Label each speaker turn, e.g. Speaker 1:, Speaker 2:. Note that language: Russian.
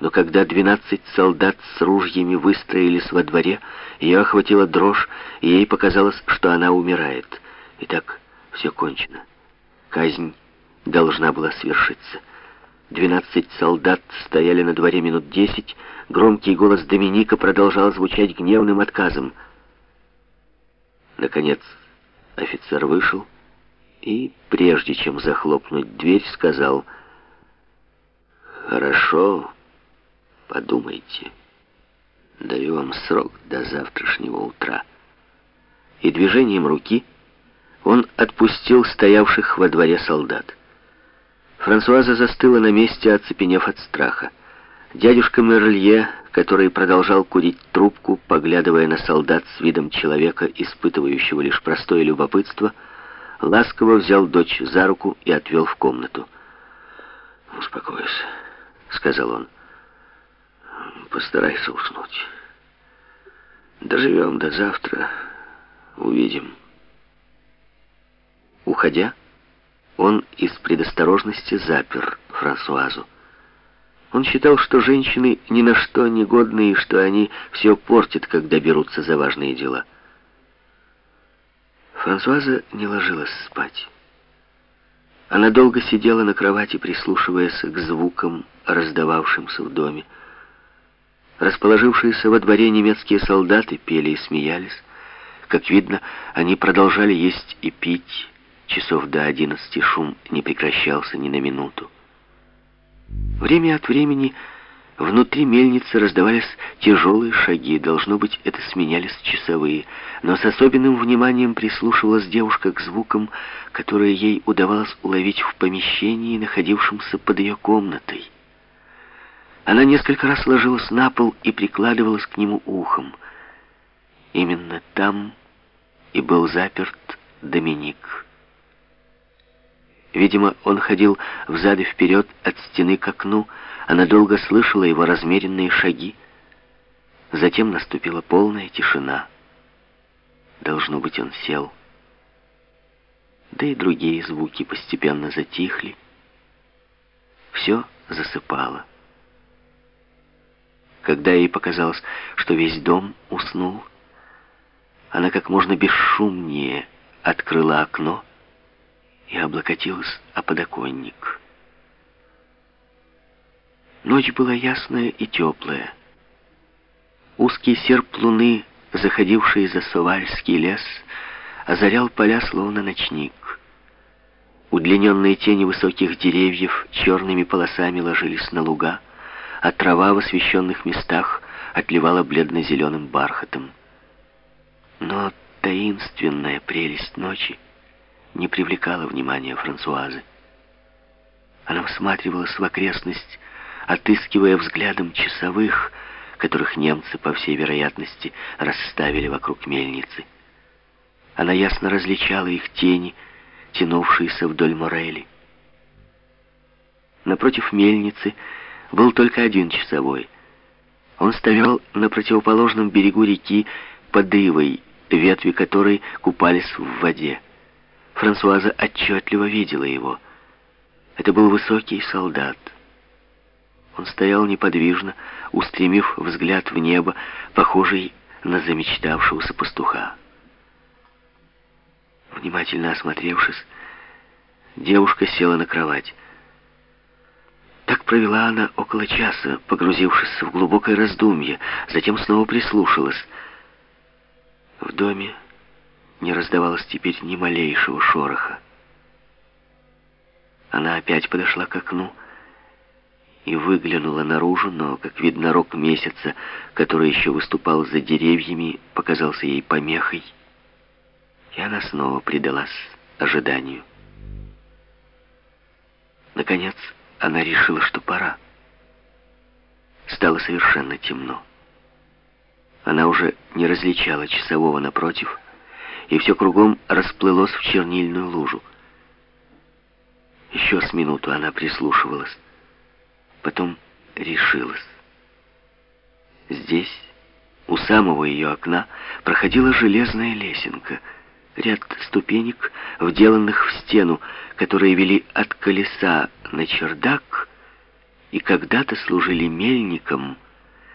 Speaker 1: Но когда двенадцать солдат с ружьями выстроились во дворе, ее охватила дрожь, и ей показалось, что она умирает. Итак, все кончено. Казнь должна была свершиться. Двенадцать солдат стояли на дворе минут десять, громкий голос Доминика продолжал звучать гневным отказом. Наконец офицер вышел и, прежде чем захлопнуть дверь, сказал «Хорошо, подумайте, даю вам срок до завтрашнего утра». И движением руки он отпустил стоявших во дворе солдат. Франсуаза застыла на месте, оцепенев от страха. Дядюшка Мерлье, который продолжал курить трубку, поглядывая на солдат с видом человека, испытывающего лишь простое любопытство, ласково взял дочь за руку и отвел в комнату.
Speaker 2: «Успокойся», — сказал он. «Постарайся уснуть. Доживем до завтра, увидим».
Speaker 1: Уходя, он из предосторожности запер Франсуазу. Он считал, что женщины ни на что не годны и что они все портят, когда берутся за важные дела. Франсуаза не ложилась спать. Она долго сидела на кровати, прислушиваясь к звукам, раздававшимся в доме. Расположившиеся во дворе немецкие солдаты пели и смеялись. Как видно, они продолжали есть и пить, Часов до одиннадцати шум не прекращался ни на минуту. Время от времени внутри мельницы раздавались тяжелые шаги. Должно быть, это сменялись часовые. Но с особенным вниманием прислушивалась девушка к звукам, которые ей удавалось уловить в помещении, находившемся под ее комнатой. Она несколько раз ложилась на пол и прикладывалась к нему ухом. Именно там и был заперт Доминик. Видимо, он ходил взад и вперед от стены к окну. Она долго слышала его размеренные шаги. Затем наступила полная тишина. Должно быть, он сел. Да и другие звуки постепенно затихли. Все засыпало. Когда ей показалось, что весь дом уснул, она как можно бесшумнее открыла окно и облокотилась о подоконник. Ночь была ясная и теплая. Узкий серп луны, заходивший за Сувальский лес, озарял поля словно ночник. Удлиненные тени высоких деревьев черными полосами ложились на луга, а трава в освещенных местах отливала бледно-зеленым бархатом. Но таинственная прелесть ночи не привлекала внимания Франсуазы. Она всматривалась в окрестность, отыскивая взглядом часовых, которых немцы, по всей вероятности, расставили вокруг мельницы. Она ясно различала их тени, тянувшиеся вдоль морели. Напротив мельницы был только один часовой. Он стоял на противоположном берегу реки под ивой, ветви которой купались в воде. Франсуаза отчетливо видела его. Это был высокий солдат. Он стоял неподвижно, устремив взгляд в небо, похожий на замечтавшегося пастуха. Внимательно осмотревшись, девушка села на кровать. Провела она около часа, погрузившись в глубокое раздумье, затем снова прислушалась. В доме не раздавалось теперь ни малейшего шороха. Она опять подошла к окну и выглянула наружу, но, как видно, рог месяца, который еще выступал за деревьями, показался ей помехой, и она снова предалась ожиданию. Наконец, она решила, что пора. Стало совершенно темно. Она уже не различала часового напротив, и все кругом расплылось в чернильную лужу. Еще с минуту она прислушивалась, потом решилась. Здесь, у самого ее окна, проходила железная лесенка, ряд ступенек, вделанных в стену, которые вели от колеса на чердак и когда-то служили мельником